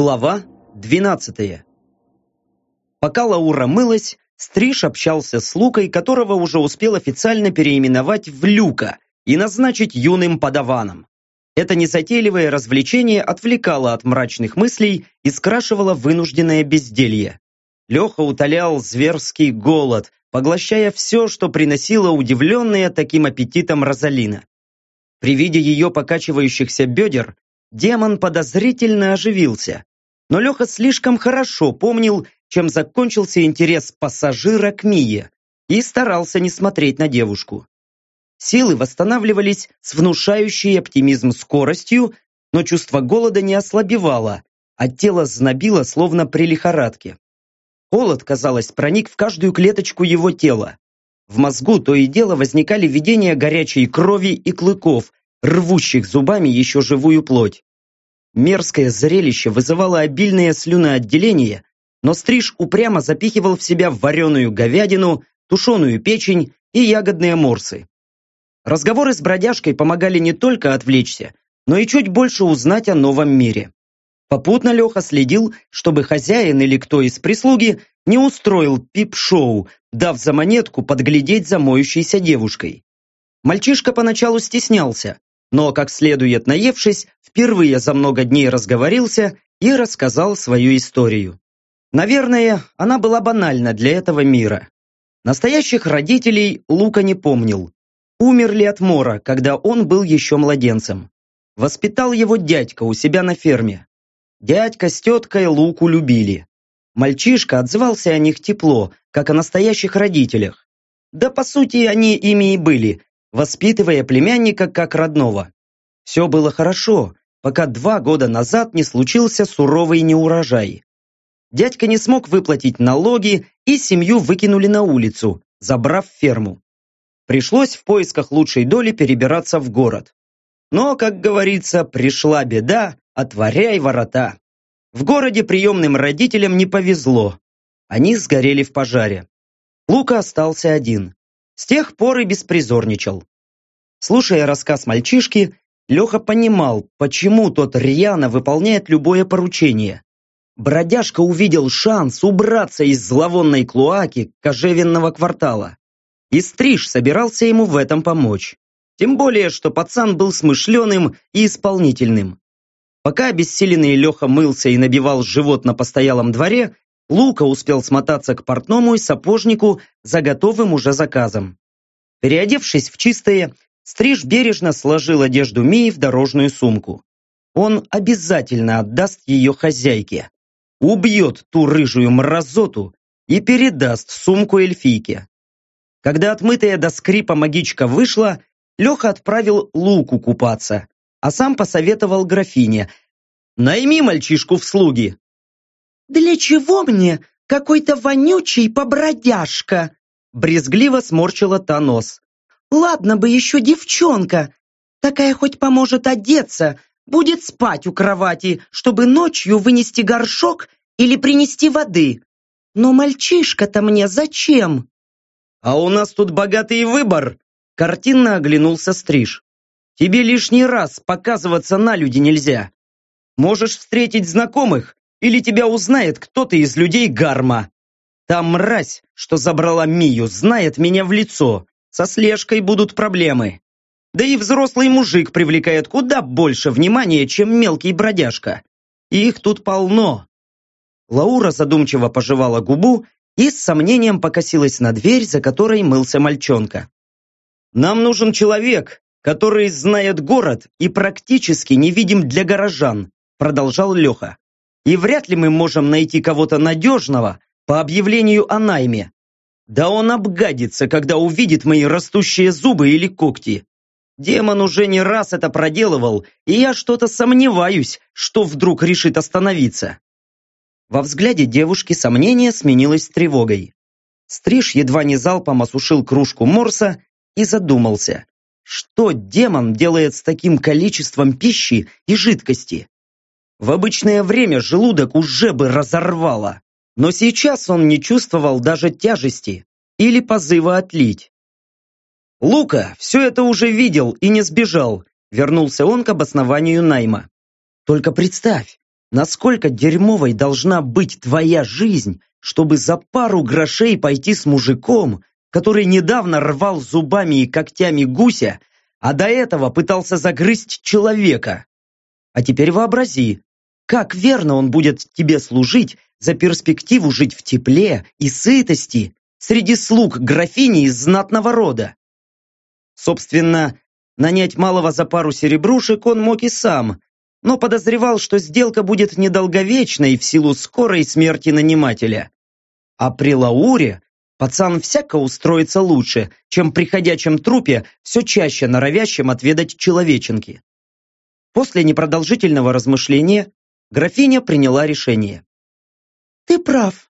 Глава 12 Пока Лаура мылась, Стриж общался с Лукой, которого уже успел официально переименовать в Люка и назначить юным подаваном. Это незатейливое развлечение отвлекало от мрачных мыслей и скрашивало вынужденное безделье. Леха утолял зверский голод, поглощая все, что приносило удивленная таким аппетитом Розалина. При виде ее покачивающихся бедер демон подозрительно оживился. Но Леха слишком хорошо помнил, чем закончился интерес пассажира к Мие, и старался не смотреть на девушку. Силы восстанавливались с внушающей оптимизм скоростью, но чувство голода не ослабевало, а тело знобило, словно при лихорадке. Холод, казалось, проник в каждую клеточку его тела. В мозгу то и дело возникали видения горячей крови и клыков, рвущих зубами еще живую плоть. Мерзкое зрелище вызывало обильное слюноотделение, но стриж упрямо запихивал в себя вареную говядину, тушеную печень и ягодные морсы. Разговоры с бродяжкой помогали не только отвлечься, но и чуть больше узнать о новом мире. Попутно Леха следил, чтобы хозяин или кто из прислуги не устроил пип-шоу, дав за монетку подглядеть за моющейся девушкой. Мальчишка поначалу стеснялся, но, как следует наевшись, впервые за много дней разговорился и рассказал свою историю. Наверное, она была банальна для этого мира. Настоящих родителей Лука не помнил. Умерли от мора, когда он был еще младенцем. Воспитал его дядька у себя на ферме. Дядька с теткой Луку любили. Мальчишка отзывался о них тепло, как о настоящих родителях. Да по сути они ими и были, воспитывая племянника как родного. Все было хорошо, пока два года назад не случился суровый неурожай. Дядька не смог выплатить налоги, и семью выкинули на улицу, забрав ферму. Пришлось в поисках лучшей доли перебираться в город. Но, как говорится, пришла беда, отворяй ворота. В городе приемным родителям не повезло. Они сгорели в пожаре. Лука остался один. С тех пор и беспризорничал. Слушая рассказ мальчишки, Леха понимал, почему тот рьяно выполняет любое поручение. Бродяжка увидел шанс убраться из зловонной клоаки кожевенного квартала. И Стриж собирался ему в этом помочь. Тем более, что пацан был смышленым и исполнительным. Пока обессиленный Леха мылся и набивал живот на постоялом дворе, Лука успел смотаться к портному и сапожнику за готовым уже заказом. Переодевшись в чистое, Стриж бережно сложил одежду Мии в дорожную сумку. Он обязательно отдаст ее хозяйке. Убьет ту рыжую мразоту и передаст сумку эльфийке. Когда отмытая до скрипа магичка вышла, Леха отправил Луку купаться, а сам посоветовал графине «Найми мальчишку в слуги, «Для чего мне какой-то вонючий побродяжка?» Брезгливо сморщила та нос. «Ладно бы еще девчонка. Такая хоть поможет одеться, будет спать у кровати, чтобы ночью вынести горшок или принести воды. Но мальчишка-то мне зачем?» «А у нас тут богатый выбор!» Картинно оглянулся Стриж. «Тебе лишний раз показываться на люди нельзя. Можешь встретить знакомых, или тебя узнает кто-то из людей Гарма. Та мразь, что забрала Мию, знает меня в лицо. Со слежкой будут проблемы. Да и взрослый мужик привлекает куда больше внимания, чем мелкий бродяжка. Их тут полно. Лаура задумчиво пожевала губу и с сомнением покосилась на дверь, за которой мылся мальчонка. «Нам нужен человек, который знает город и практически невидим для горожан», продолжал Леха и вряд ли мы можем найти кого-то надежного по объявлению о найме. Да он обгадится, когда увидит мои растущие зубы или когти. Демон уже не раз это проделывал, и я что-то сомневаюсь, что вдруг решит остановиться. Во взгляде девушки сомнение сменилось тревогой. Стриж едва не залпом осушил кружку морса и задумался, что демон делает с таким количеством пищи и жидкости. В обычное время желудок уже бы разорвало, но сейчас он не чувствовал даже тяжести или позыва отлить. Лука все это уже видел и не сбежал, вернулся он к обоснованию найма. Только представь, Насколько дерьмовой должна быть твоя жизнь, чтобы за пару грошей пойти с мужиком, который недавно рвал зубами и когтями гуся, а до этого пытался загрызть человека. А теперь вообрази, как верно он будет тебе служить за перспективу жить в тепле и сытости среди слуг графини из знатного рода. Собственно, нанять малого за пару серебрушек он мог и сам, но подозревал, что сделка будет недолговечной в силу скорой смерти нанимателя. А при Лауре пацан всяко устроится лучше, чем при ходячем трупе, все чаще норовящим отведать человеченки. После непродолжительного размышления графиня приняла решение. «Ты прав.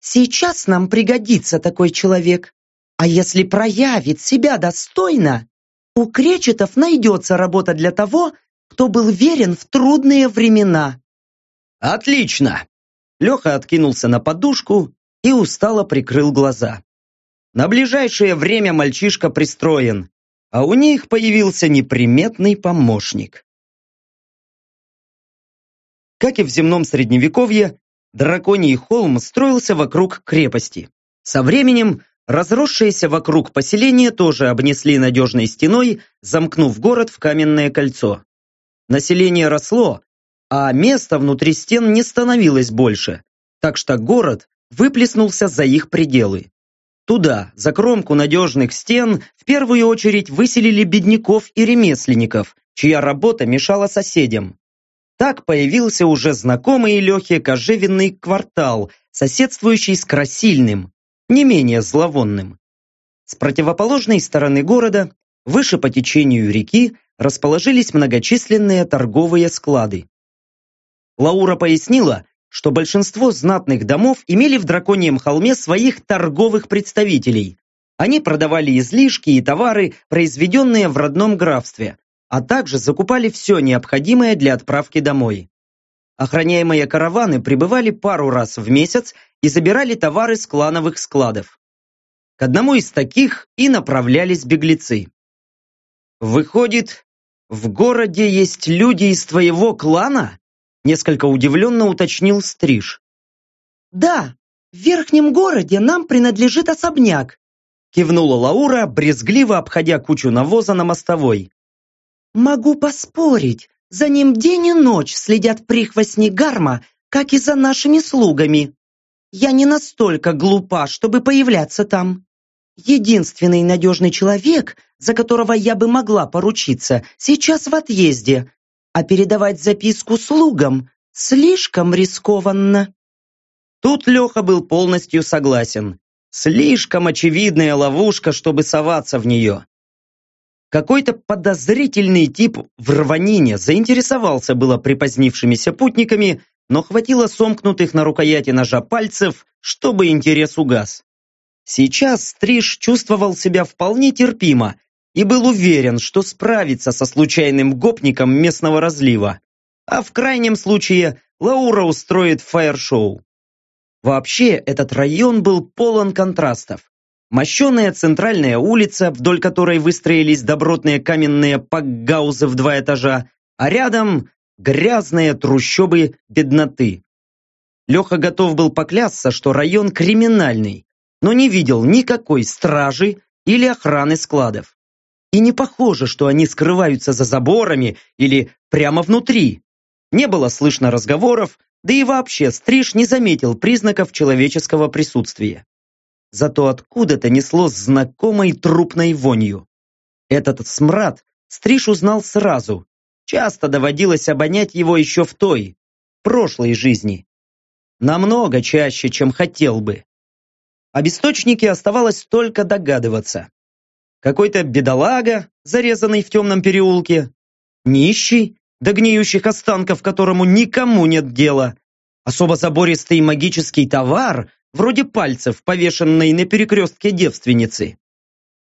Сейчас нам пригодится такой человек. А если проявит себя достойно, у кречетов найдется работа для того, кто был верен в трудные времена». «Отлично!» Леха откинулся на подушку и устало прикрыл глаза. На ближайшее время мальчишка пристроен, а у них появился неприметный помощник. Как и в земном средневековье, драконий холм строился вокруг крепости. Со временем разросшиеся вокруг поселения тоже обнесли надежной стеной, замкнув город в каменное кольцо. Население росло, а места внутри стен не становилось больше, так что город выплеснулся за их пределы. Туда, за кромку надежных стен, в первую очередь выселили бедняков и ремесленников, чья работа мешала соседям. Так появился уже знакомый Лехе кожевенный квартал, соседствующий с Красильным, не менее зловонным. С противоположной стороны города, выше по течению реки, расположились многочисленные торговые склады. Лаура пояснила, что большинство знатных домов имели в Драконьем холме своих торговых представителей. Они продавали излишки и товары, произведенные в родном графстве, а также закупали все необходимое для отправки домой. Охраняемые караваны прибывали пару раз в месяц и забирали товары с клановых складов. К одному из таких и направлялись беглецы. «Выходит, в городе есть люди из твоего клана?» Несколько удивленно уточнил Стриж. «Да, в верхнем городе нам принадлежит особняк», кивнула Лаура, брезгливо обходя кучу навоза на мостовой. Могу поспорить, за ним день и ночь следят прихвостни Гарма, как и за нашими слугами. Я не настолько глупа, чтобы появляться там. Единственный надежный человек, за которого я бы могла поручиться, сейчас в отъезде, а передавать записку слугам слишком рискованно. Тут Леха был полностью согласен. Слишком очевидная ловушка, чтобы соваться в нее. Какой-то подозрительный тип в рванине заинтересовался было припозднившимися путниками, но хватило сомкнутых на рукояти ножа пальцев, чтобы интерес угас. Сейчас Стриж чувствовал себя вполне терпимо и был уверен, что справится со случайным гопником местного разлива, а в крайнем случае Лаура устроит фаер-шоу. Вообще, этот район был полон контрастов. Мощеная центральная улица, вдоль которой выстроились добротные каменные пакгаузы в два этажа, а рядом грязные трущобы бедноты. Леха готов был поклясться, что район криминальный, но не видел никакой стражи или охраны складов. И не похоже, что они скрываются за заборами или прямо внутри. Не было слышно разговоров, да и вообще Стриж не заметил признаков человеческого присутствия зато откуда-то несло знакомой трупной вонью. Этот смрад Стриж узнал сразу. Часто доводилось обонять его еще в той, прошлой жизни. Намного чаще, чем хотел бы. Об источнике оставалось только догадываться. Какой-то бедолага, зарезанный в темном переулке, нищий, до гниющих останков которому никому нет дела, особо забористый магический товар, вроде пальцев, повешенной на перекрестке девственницы.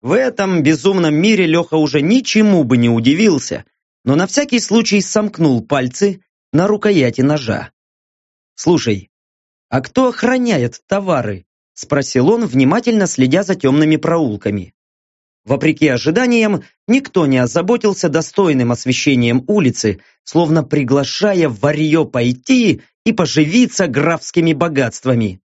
В этом безумном мире Леха уже ничему бы не удивился, но на всякий случай сомкнул пальцы на рукояти ножа. «Слушай, а кто охраняет товары?» спросил он, внимательно следя за темными проулками. Вопреки ожиданиям, никто не озаботился достойным освещением улицы, словно приглашая варье пойти и поживиться графскими богатствами.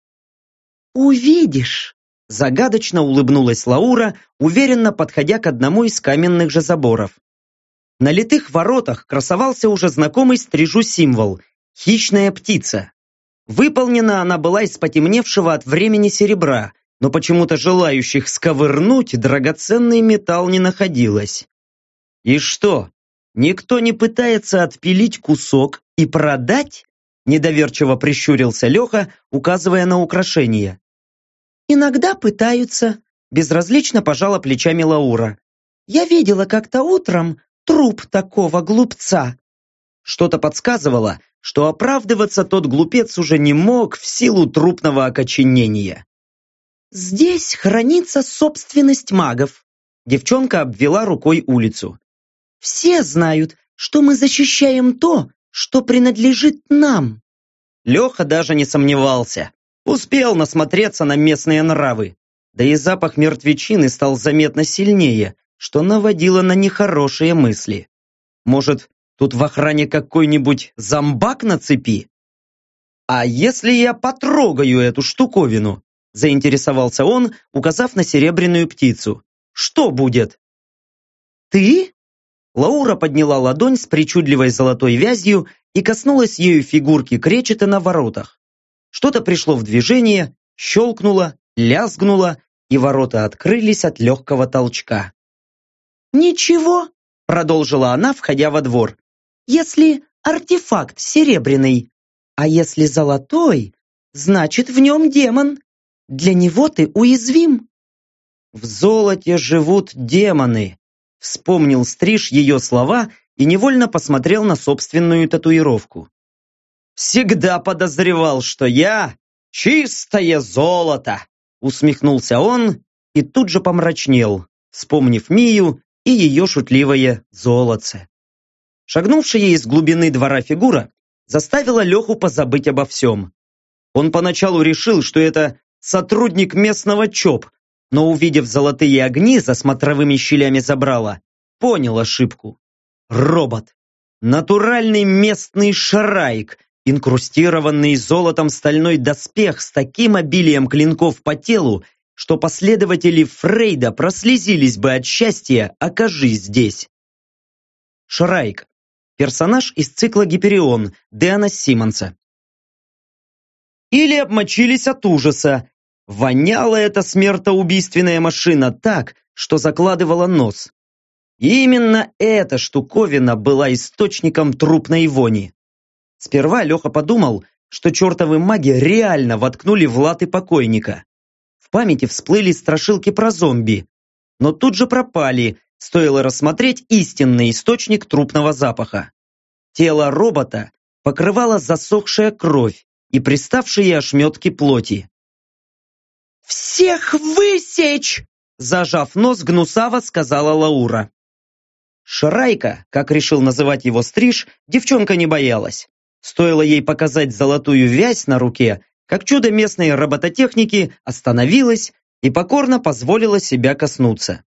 «Увидишь!» – загадочно улыбнулась Лаура, уверенно подходя к одному из каменных же заборов. На литых воротах красовался уже знакомый стрижу символ – хищная птица. Выполнена она была из потемневшего от времени серебра, но почему-то желающих сковырнуть драгоценный металл не находилось. И что, никто не пытается отпилить кусок и продать? Недоверчиво прищурился Леха, указывая на украшение. «Иногда пытаются», – безразлично пожала плечами Лаура. «Я видела как-то утром труп такого глупца». Что-то подсказывало, что оправдываться тот глупец уже не мог в силу трупного окоченения. «Здесь хранится собственность магов», девчонка обвела рукой улицу. «Все знают, что мы защищаем то, что принадлежит нам». Леха даже не сомневался. Успел насмотреться на местные нравы. Да и запах мертвечины стал заметно сильнее, что наводило на нехорошие мысли. Может, тут в охране какой-нибудь зомбак на цепи? А если я потрогаю эту штуковину? Заинтересовался он, указав на серебряную птицу. Что будет? Ты? Лаура подняла ладонь с причудливой золотой вязью и коснулась ею фигурки кречета на воротах. Что-то пришло в движение, щелкнуло, лязгнуло, и ворота открылись от легкого толчка. «Ничего», — продолжила она, входя во двор. «Если артефакт серебряный, а если золотой, значит в нем демон. Для него ты уязвим». «В золоте живут демоны», — вспомнил Стриж ее слова и невольно посмотрел на собственную татуировку. «Всегда подозревал, что я чистое золото!» Усмехнулся он и тут же помрачнел, вспомнив Мию и ее шутливое золотце. Шагнувшая из глубины двора фигура заставила Леху позабыть обо всем. Он поначалу решил, что это сотрудник местного ЧОП, но увидев золотые огни за смотровыми щелями забрала, понял ошибку. Робот. Натуральный местный шарайк, инкрустированный золотом стальной доспех с таким обилием клинков по телу, что последователи Фрейда прослезились бы от счастья, окажись здесь. Шрайк. Персонаж из цикла «Гиперион» Дэна Симмонса. Или обмочились от ужаса. Воняла эта смертоубийственная машина так, что закладывала нос. И именно эта штуковина была источником трупной вони. Сперва Леха подумал, что чертовы маги реально воткнули в латы покойника памяти всплыли страшилки про зомби, но тут же пропали, стоило рассмотреть истинный источник трупного запаха. Тело робота покрывала засохшая кровь и приставшие ошметки плоти. «Всех высечь!» Зажав нос, гнусаво сказала Лаура. Шрайка, как решил называть его стриж, девчонка не боялась. Стоило ей показать золотую вязь на руке, как чудо местной робототехники остановилась и покорно позволила себя коснуться.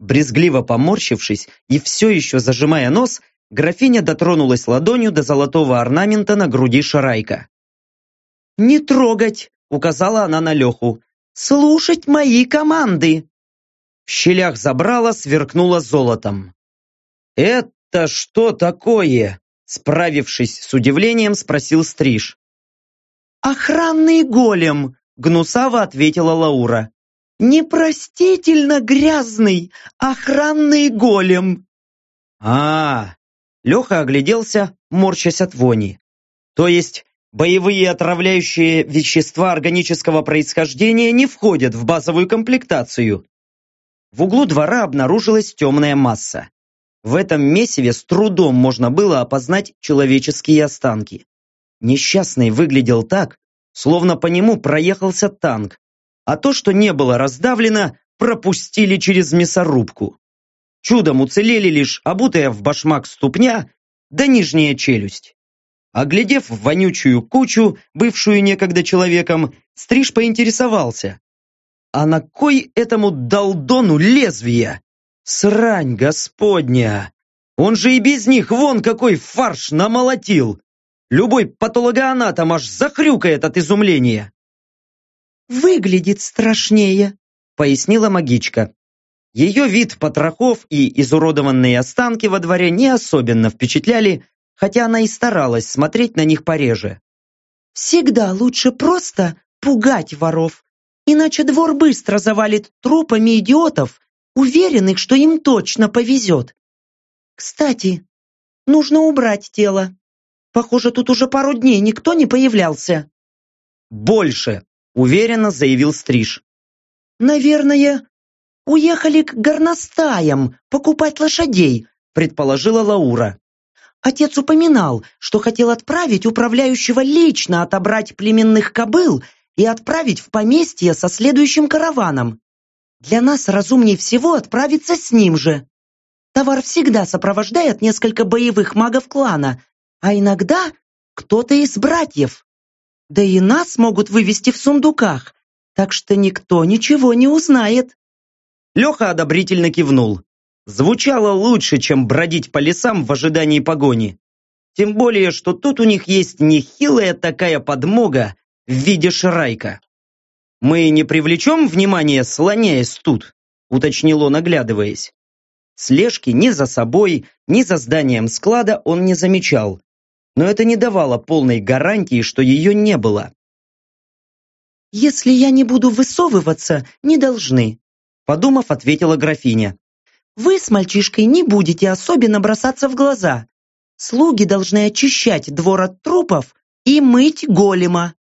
Брезгливо поморщившись и все еще зажимая нос, графиня дотронулась ладонью до золотого орнамента на груди Шарайка. «Не трогать!» — указала она на Леху. «Слушать мои команды!» В щелях забрала, сверкнула золотом. «Это что такое?» Справившись с удивлением, спросил Стриж. «Охранный голем!» — гнусаво ответила Лаура. «Непростительно грязный охранный голем!» а, -а, -а Леха огляделся, морщась от вони. «То есть боевые отравляющие вещества органического происхождения не входят в базовую комплектацию?» В углу двора обнаружилась темная масса. В этом месиве с трудом можно было опознать человеческие останки. Несчастный выглядел так, словно по нему проехался танк, а то, что не было раздавлено, пропустили через мясорубку. Чудом уцелели лишь обутая в башмак ступня да нижняя челюсть. Оглядев вонючую кучу, бывшую некогда человеком, Стриж поинтересовался. А на кой этому долдону лезвия? Срань господня! Он же и без них вон какой фарш намолотил! Любой патологоанатом аж захрюкает от изумления. «Выглядит страшнее», — пояснила магичка. Ее вид потрохов и изуродованные останки во дворе не особенно впечатляли, хотя она и старалась смотреть на них пореже. «Всегда лучше просто пугать воров, иначе двор быстро завалит трупами идиотов, уверенных, что им точно повезет. Кстати, нужно убрать тело. Похоже, тут уже пару дней никто не появлялся». «Больше», — уверенно заявил Стриж. «Наверное, уехали к горностаям покупать лошадей», предположила Лаура. Отец упоминал, что хотел отправить управляющего лично отобрать племенных кобыл и отправить в поместье со следующим караваном. Для нас разумнее всего отправиться с ним же. Товар всегда сопровождает несколько боевых магов клана, а иногда кто-то из братьев. Да и нас могут вывести в сундуках, так что никто ничего не узнает. Леха одобрительно кивнул. Звучало лучше, чем бродить по лесам в ожидании погони. Тем более, что тут у них есть нехилая такая подмога в виде шрайка. «Мы не привлечем внимание, слоняясь тут?» уточнил он, оглядываясь. Слежки ни за собой, ни за зданием склада он не замечал, но это не давало полной гарантии, что ее не было. «Если я не буду высовываться, не должны», подумав, ответила графиня. «Вы с мальчишкой не будете особенно бросаться в глаза. Слуги должны очищать двор от трупов и мыть голема».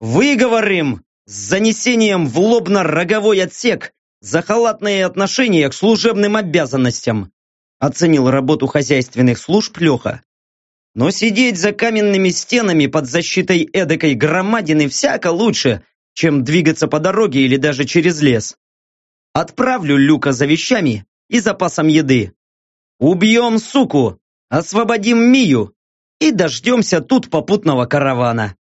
«Выговорим! С занесением в лобно-роговой отсек за халатные отношения к служебным обязанностям!» оценил работу хозяйственных служб Леха. Но сидеть за каменными стенами под защитой эдакой громадины всяко лучше, чем двигаться по дороге или даже через лес. Отправлю Люка за вещами и запасом еды. Убьем суку, освободим Мию и дождемся тут попутного каравана.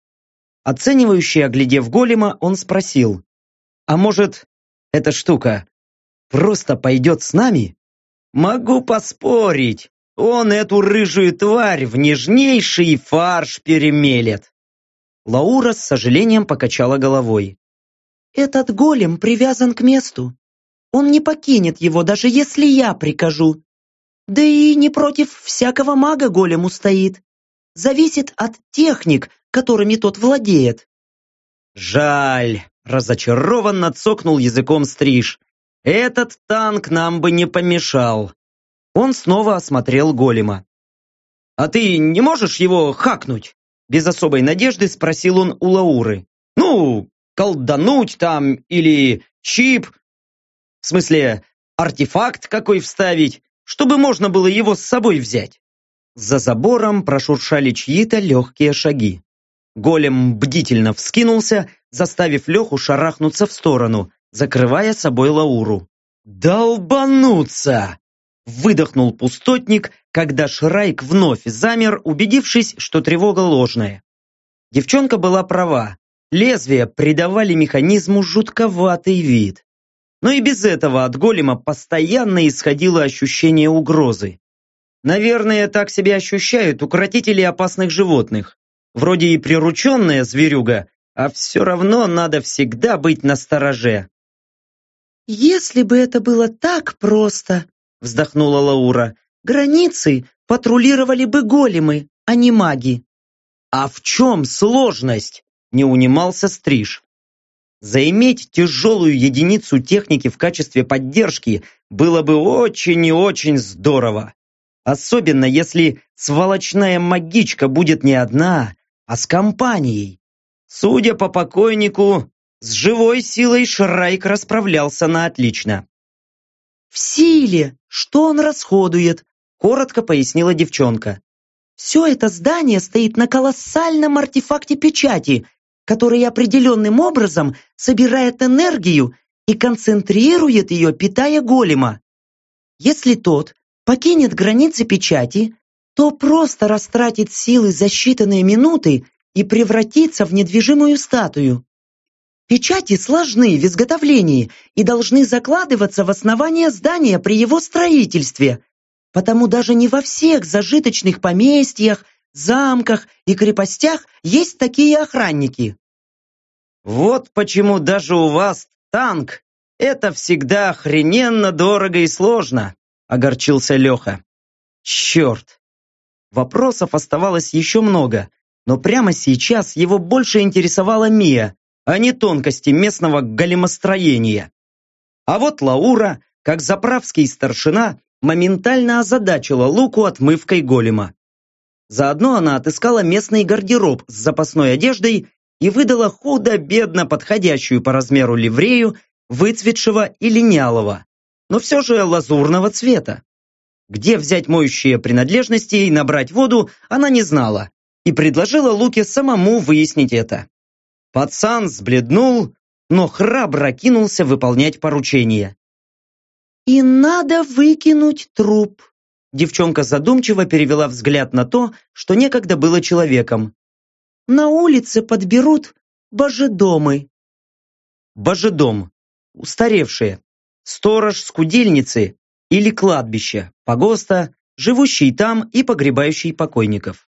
Оценивающий, оглядев голема, он спросил, «А может, эта штука просто пойдет с нами?» «Могу поспорить, он эту рыжую тварь в нежнейший фарш перемелет!» Лаура с сожалением покачала головой. «Этот голем привязан к месту. Он не покинет его, даже если я прикажу. Да и не против всякого мага голем устоит. Зависит от техник, которыми тот владеет». «Жаль!» – разочарованно цокнул языком стриж. «Этот танк нам бы не помешал. Он снова осмотрел голема. «А ты не можешь его хакнуть?» Без особой надежды спросил он у Лауры. «Ну, колдануть там или чип. В смысле, артефакт какой вставить, чтобы можно было его с собой взять». За забором прошуршали чьи-то легкие шаги. Голем бдительно вскинулся, заставив Леху шарахнуться в сторону, закрывая собой Лауру. «Долбануться!» Выдохнул пустотник, когда Шрайк вновь замер, убедившись, что тревога ложная. Девчонка была права. Лезвия придавали механизму жутковатый вид. Но и без этого от голема постоянно исходило ощущение угрозы. Наверное, так себя ощущают укротители опасных животных. Вроде и прирученная зверюга, а все равно надо всегда быть настороже. «Если бы это было так просто!» вздохнула Лаура. Границы патрулировали бы големы, а не маги. А в чем сложность? Не унимался Стриж. Заиметь тяжелую единицу техники в качестве поддержки было бы очень и очень здорово. Особенно если сволочная магичка будет не одна, а с компанией. Судя по покойнику, с живой силой Шрайк расправлялся на отлично. «В силе! Что он расходует?» – коротко пояснила девчонка. «Все это здание стоит на колоссальном артефакте печати, который определенным образом собирает энергию и концентрирует ее, питая голема. Если тот покинет границы печати, то просто растратит силы за считанные минуты и превратится в недвижимую статую. Печати сложны в изготовлении и должны закладываться в основание здания при его строительстве. Потому даже не во всех зажиточных поместьях, замках и крепостях есть такие охранники. Вот почему даже у вас танк – это всегда охрененно дорого и сложно, огорчился Леха. Черт! Вопросов оставалось еще много, но прямо сейчас его больше интересовала Мия, а не тонкости местного големостроения. А вот Лаура, как заправский старшина, моментально озадачила Луку отмывкой голема. Заодно она отыскала местный гардероб с запасной одеждой и выдала худо-бедно подходящую по размеру ливрею, выцветшего и линялого, но все же лазурного цвета. Где взять моющие принадлежности и набрать воду, она не знала и предложила Луке самому выяснить это. Пацан сбледнул, но храбро кинулся выполнять поручение. «И надо выкинуть труп», Девчонка задумчиво перевела взгляд на то, что некогда было человеком. «На улице подберут божедомы». Божедом. Устаревшие. Сторож скудельницы или кладбище, погоста, живущий там и погребающий покойников.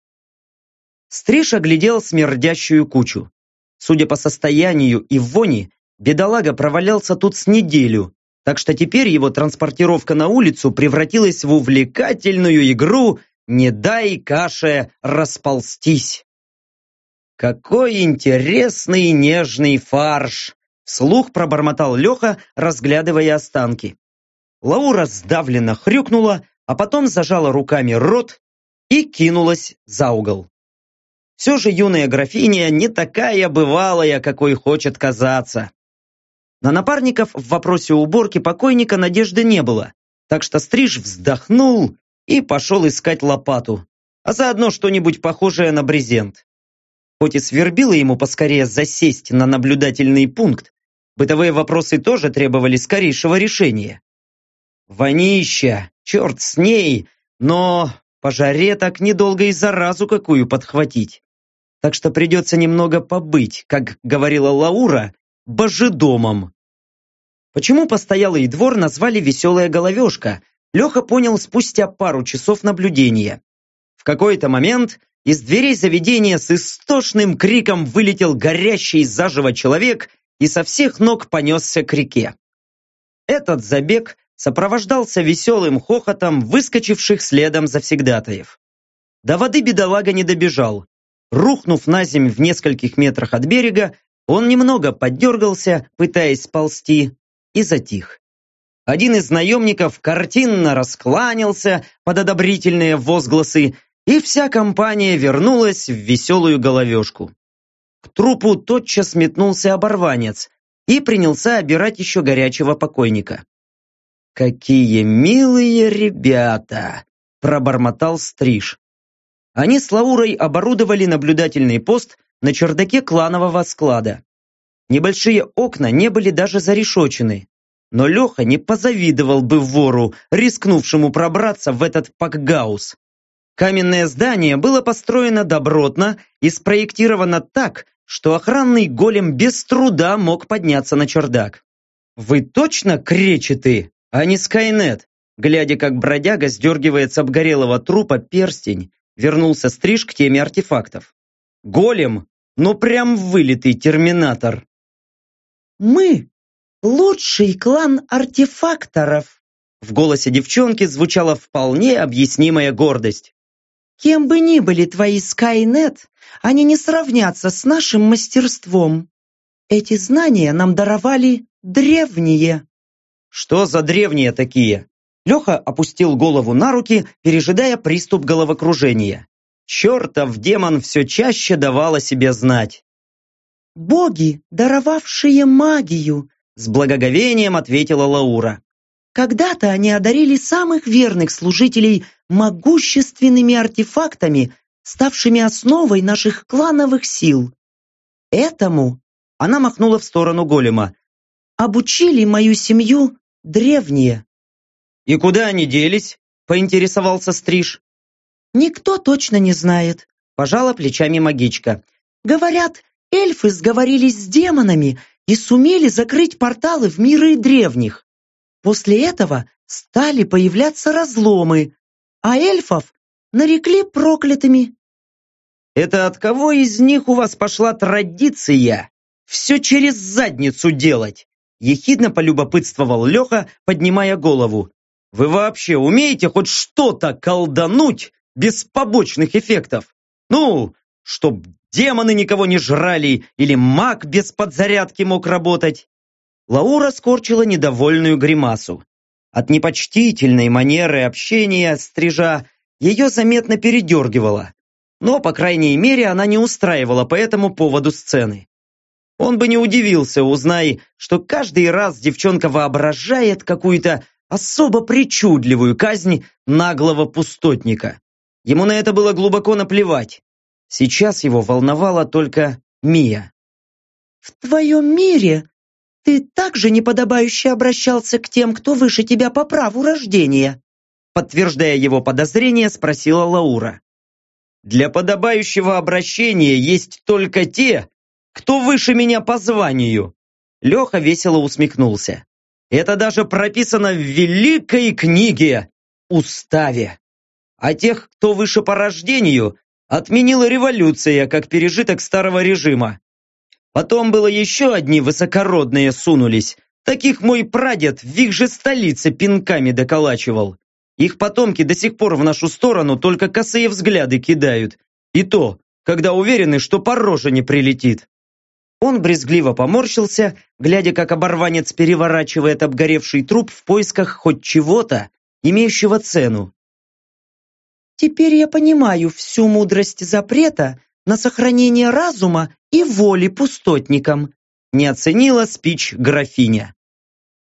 Стриж оглядел смердящую кучу. Судя по состоянию и вони, бедолага провалялся тут с неделю, так что теперь его транспортировка на улицу превратилась в увлекательную игру «Не дай каше расползтись». «Какой интересный нежный фарш!» Вслух пробормотал Леха, разглядывая останки. Лаура сдавленно хрюкнула, а потом зажала руками рот и кинулась за угол. Все же юная графиня не такая бывалая, какой хочет казаться. На напарников в вопросе уборки покойника надежды не было, так что Стриж вздохнул и пошел искать лопату, а заодно что-нибудь похожее на брезент. Хоть и свербило ему поскорее засесть на наблюдательный пункт, бытовые вопросы тоже требовали скорейшего решения. Вонища, черт с ней, но по жаре так недолго и заразу какую подхватить так что придется немного побыть, как говорила Лаура, божедомом. Почему постоялый двор назвали «Веселая головешка», Леха понял спустя пару часов наблюдения. В какой-то момент из дверей заведения с истошным криком вылетел горящий заживо человек и со всех ног понесся к реке. Этот забег сопровождался веселым хохотом выскочивших следом завсегдатаев. До воды бедолага не добежал, Рухнув на земь в нескольких метрах от берега, он немного поддергался, пытаясь сползти, и затих. Один из наемников картинно раскланялся под одобрительные возгласы, и вся компания вернулась в веселую головешку. К трупу тотчас метнулся оборванец и принялся обирать еще горячего покойника. «Какие милые ребята!» – пробормотал Стриж. Они с Лаурой оборудовали наблюдательный пост на чердаке кланового склада. Небольшие окна не были даже зарешочены. Но Леха не позавидовал бы вору, рискнувшему пробраться в этот пакгаус. Каменное здание было построено добротно и спроектировано так, что охранный голем без труда мог подняться на чердак. «Вы точно кречеты, а не Скайнет?» Глядя, как бродяга сдергивает с обгорелого трупа перстень вернулся Стриж к теме артефактов. Голем, ну прям вылитый терминатор. Мы лучший клан артефакторов. В голосе девчонки звучала вполне объяснимая гордость. Кем бы ни были твои Скайнет, они не сравнятся с нашим мастерством. Эти знания нам даровали древние. Что за древние такие? Леха опустил голову на руки, пережидая приступ головокружения. Чертов демон все чаще давал о себе знать. «Боги, даровавшие магию», с благоговением ответила Лаура. «Когда-то они одарили самых верных служителей могущественными артефактами, ставшими основой наших клановых сил. Этому, она махнула в сторону голема, обучили мою семью древние. «И куда они делись?» – поинтересовался Стриж. «Никто точно не знает», – пожала плечами магичка. «Говорят, эльфы сговорились с демонами и сумели закрыть порталы в миры древних. После этого стали появляться разломы, а эльфов нарекли проклятыми. Это от кого из них у вас пошла традиция все через задницу делать? Ехидно полюбопытствовал Леха, поднимая голову. Вы вообще умеете хоть что-то колдануть без побочных эффектов? Ну, чтоб демоны никого не жрали или маг без подзарядки мог работать? Лаура скорчила недовольную гримасу. От непочтительной манеры общения стрижа ее заметно передергивало. Но, по крайней мере, она не устраивала по этому поводу сцены. Он бы не удивился, узнай, что каждый раз девчонка воображает какую-то особо причудливую казнь наглого пустотника. Ему на это было глубоко наплевать. Сейчас его волновала только Мия. «В твоем мире ты также неподобающе обращался к тем, кто выше тебя по праву рождения?» Подтверждая его подозрение, спросила Лаура. «Для подобающего обращения есть только те, кто выше меня по званию?» Леха весело усмехнулся. «Это даже прописано в великой книге, уставе. А тех, кто выше по рождению, отменила революция как пережиток старого режима. Потом было еще одни высокородные сунулись. Таких мой прадед в их же столице пинками доколачивал. Их потомки до сих пор в нашу сторону только косые взгляды кидают. И то, когда уверены, что по роже не прилетит. Он брезгливо поморщился, глядя, как оборванец переворачивает обгоревший труп в поисках хоть чего-то, имеющего цену. «Теперь я понимаю всю мудрость запрета на сохранение разума и воли пустотникам», не оценила спич графиня.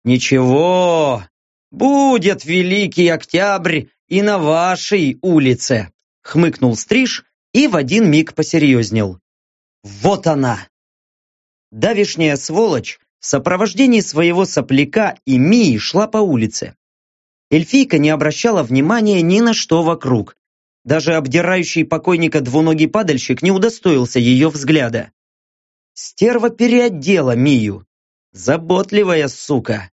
«Ничего, будет Великий Октябрь и на вашей улице», хмыкнул Стриж и в один миг посерьезнел. «Вот она!» Давишняя сволочь в сопровождении своего сопляка и Мии шла по улице. Эльфийка не обращала внимания ни на что вокруг. Даже обдирающий покойника двуногий падальщик не удостоился ее взгляда. Стерва переодела Мию. Заботливая сука.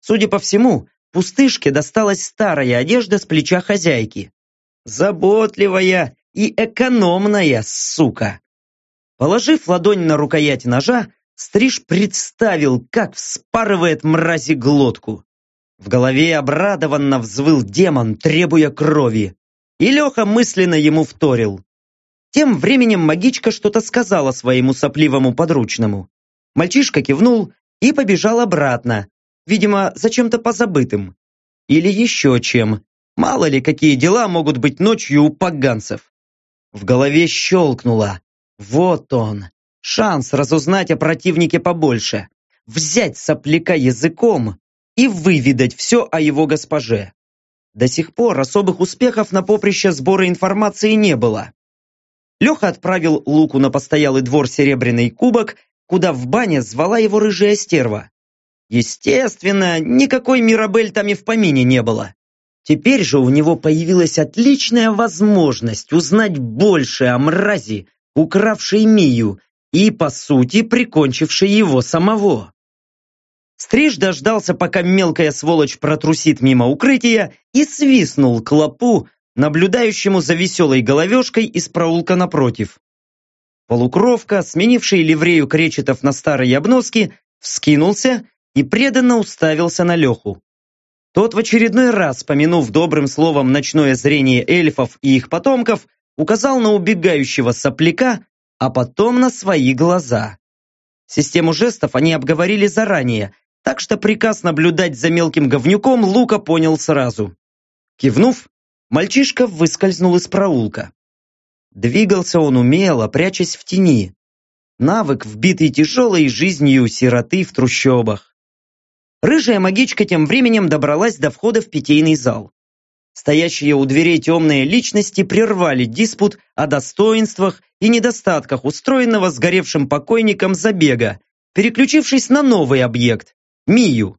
Судя по всему, пустышке досталась старая одежда с плеча хозяйки. Заботливая и экономная сука. Положив ладонь на рукоять ножа, Стриж представил, как вспарывает мрази глотку. В голове обрадованно взвыл демон, требуя крови. И Леха мысленно ему вторил. Тем временем магичка что-то сказала своему сопливому подручному. Мальчишка кивнул и побежал обратно, видимо, за чем-то позабытым. Или еще чем. Мало ли, какие дела могут быть ночью у поганцев. В голове щелкнуло. Вот он, шанс разузнать о противнике побольше, взять сопляка языком и выведать все о его госпоже. До сих пор особых успехов на поприще сбора информации не было. Леха отправил Луку на постоялый двор Серебряный Кубок, куда в бане звала его рыжая стерва. Естественно, никакой Мирабель там и в помине не было. Теперь же у него появилась отличная возможность узнать больше о мрази, укравший Мию и, по сути, прикончивший его самого. Стриж дождался, пока мелкая сволочь протрусит мимо укрытия и свистнул клопу, наблюдающему за веселой головешкой из проулка напротив. Полукровка, сменивший ливрею кречетов на старые обноски, вскинулся и преданно уставился на Леху. Тот в очередной раз, помянув добрым словом ночное зрение эльфов и их потомков, указал на убегающего сопляка, а потом на свои глаза. Систему жестов они обговорили заранее, так что приказ наблюдать за мелким говнюком Лука понял сразу. Кивнув, мальчишка выскользнул из проулка. Двигался он умело, прячась в тени. Навык, вбитый тяжелой жизнью сироты в трущобах. Рыжая магичка тем временем добралась до входа в питейный зал. Стоящие у дверей темные личности прервали диспут о достоинствах и недостатках устроенного сгоревшим покойником забега, переключившись на новый объект – Мию.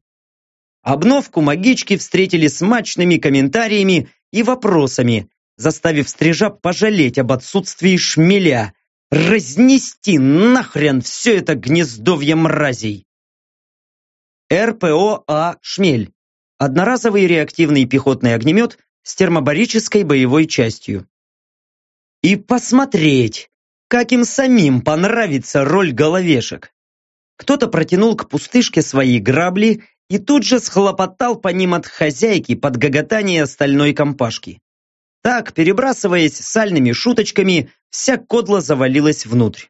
Обновку магички встретили с мачными комментариями и вопросами, заставив стрижа пожалеть об отсутствии шмеля, Разнести нахрен все это гнездовье мразей! РПО-А «Шмель» – одноразовый реактивный пехотный огнемет с термобарической боевой частью. И посмотреть, как им самим понравится роль головешек. Кто-то протянул к пустышке свои грабли и тут же схлопотал по ним от хозяйки под гоготание стальной компашки. Так, перебрасываясь сальными шуточками, вся кодла завалилась внутрь.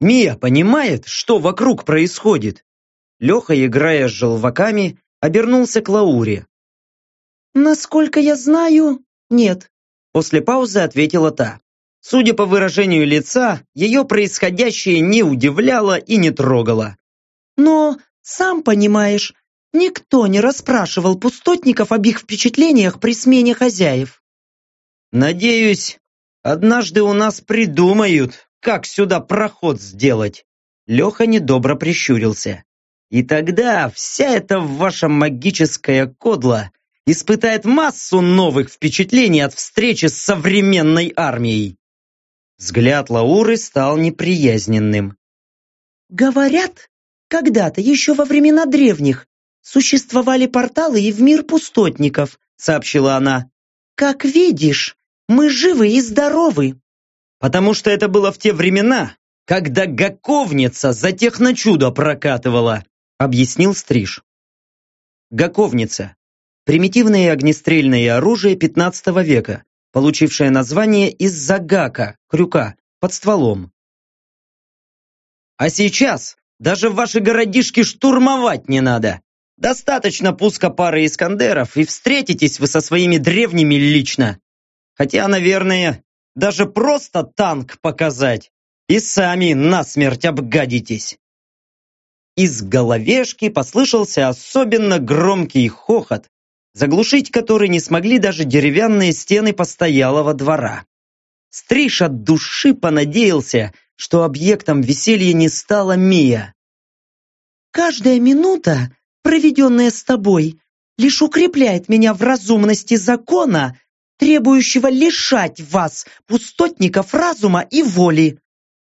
Мия понимает, что вокруг происходит. Леха, играя с желваками, обернулся к Лауре. «Насколько я знаю, нет», после паузы ответила та. Судя по выражению лица, ее происходящее не удивляло и не трогало. «Но, сам понимаешь, никто не расспрашивал пустотников об их впечатлениях при смене хозяев». «Надеюсь, однажды у нас придумают, как сюда проход сделать». Леха недобро прищурился. «И тогда вся эта ваша магическая кодла испытает массу новых впечатлений от встречи с современной армией. Взгляд Лауры стал неприязненным. «Говорят, когда-то, еще во времена древних, существовали порталы и в мир пустотников», сообщила она. «Как видишь, мы живы и здоровы». «Потому что это было в те времена, когда гаковница за техночудо прокатывала», объяснил Стриж. Гаковница примитивное огнестрельное оружие 15 века, получившее название из загака, крюка, под стволом. А сейчас даже ваши городишки штурмовать не надо. Достаточно пуска пары Искандеров, и встретитесь вы со своими древними лично. Хотя, наверное, даже просто танк показать, и сами насмерть обгадитесь. Из головешки послышался особенно громкий хохот, заглушить который не смогли даже деревянные стены постоялого двора. Стриж от души понадеялся, что объектом веселья не стала Мия. «Каждая минута, проведенная с тобой, лишь укрепляет меня в разумности закона, требующего лишать вас, пустотников разума и воли».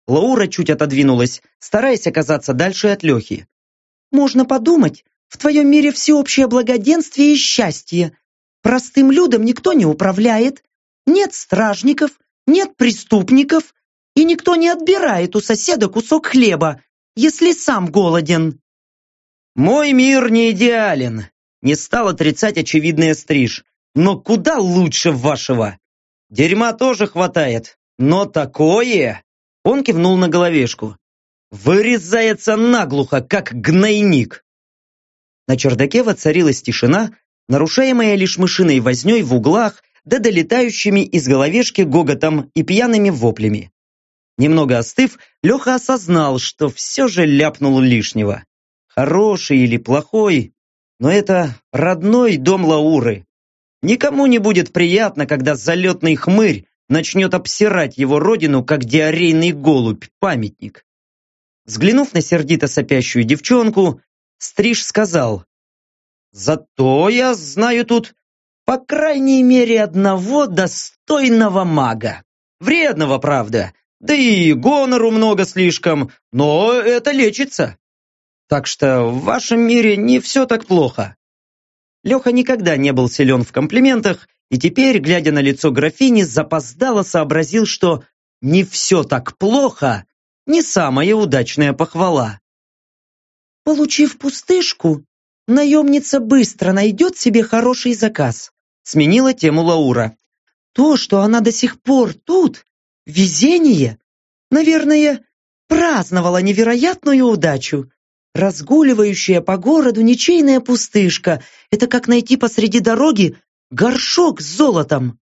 Лаура чуть отодвинулась, стараясь оказаться дальше от Лехи. «Можно подумать, в твоем мире всеобщее благоденствие и счастье. Простым людям никто не управляет, нет стражников, нет преступников, и никто не отбирает у соседа кусок хлеба, если сам голоден. Мой мир не идеален, не стал отрицать очевидный стриж, но куда лучше вашего. Дерьма тоже хватает, но такое... Он кивнул на головешку. Вырезается наглухо, как гнойник. На чердаке воцарилась тишина, нарушаемая лишь мышиной возней в углах, да долетающими из головешки гоготом и пьяными воплями. Немного остыв, Леха осознал, что все же ляпнул лишнего. Хороший или плохой, но это родной дом Лауры. Никому не будет приятно, когда залетный хмырь начнет обсирать его родину, как диарейный голубь, памятник. Взглянув на сердито сопящую девчонку, Стриж сказал, «Зато я знаю тут по крайней мере одного достойного мага. Вредного, правда, да и гонору много слишком, но это лечится. Так что в вашем мире не все так плохо». Леха никогда не был силен в комплиментах, и теперь, глядя на лицо графини, запоздало сообразил, что «не все так плохо» не самая удачная похвала. Получив пустышку, наемница быстро найдет себе хороший заказ. Сменила тему Лаура. То, что она до сих пор тут, везение. Наверное, праздновала невероятную удачу. Разгуливающая по городу ничейная пустышка – это как найти посреди дороги горшок с золотом.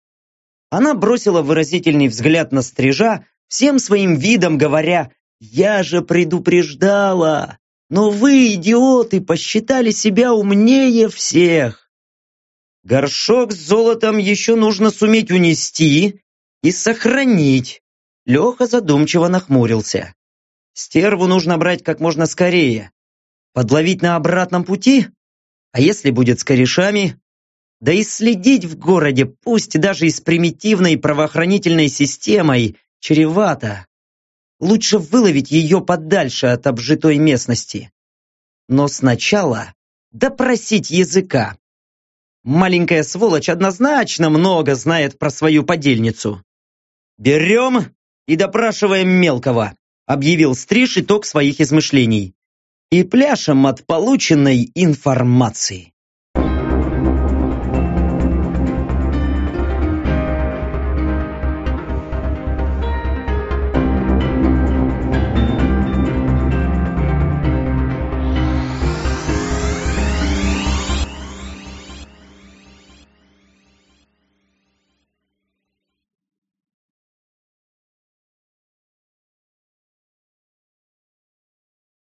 Она бросила выразительный взгляд на стрижа, всем своим видом говоря «Я же предупреждала!» Но вы, идиоты, посчитали себя умнее всех. Горшок с золотом еще нужно суметь унести и сохранить. Леха задумчиво нахмурился. Стерву нужно брать как можно скорее. Подловить на обратном пути? А если будет с корешами? Да и следить в городе, пусть даже и с примитивной правоохранительной системой, чревато. Лучше выловить ее подальше от обжитой местности. Но сначала допросить языка. Маленькая сволочь однозначно много знает про свою подельницу. «Берем и допрашиваем мелкого», объявил Стриж итог своих измышлений. «И пляшем от полученной информации».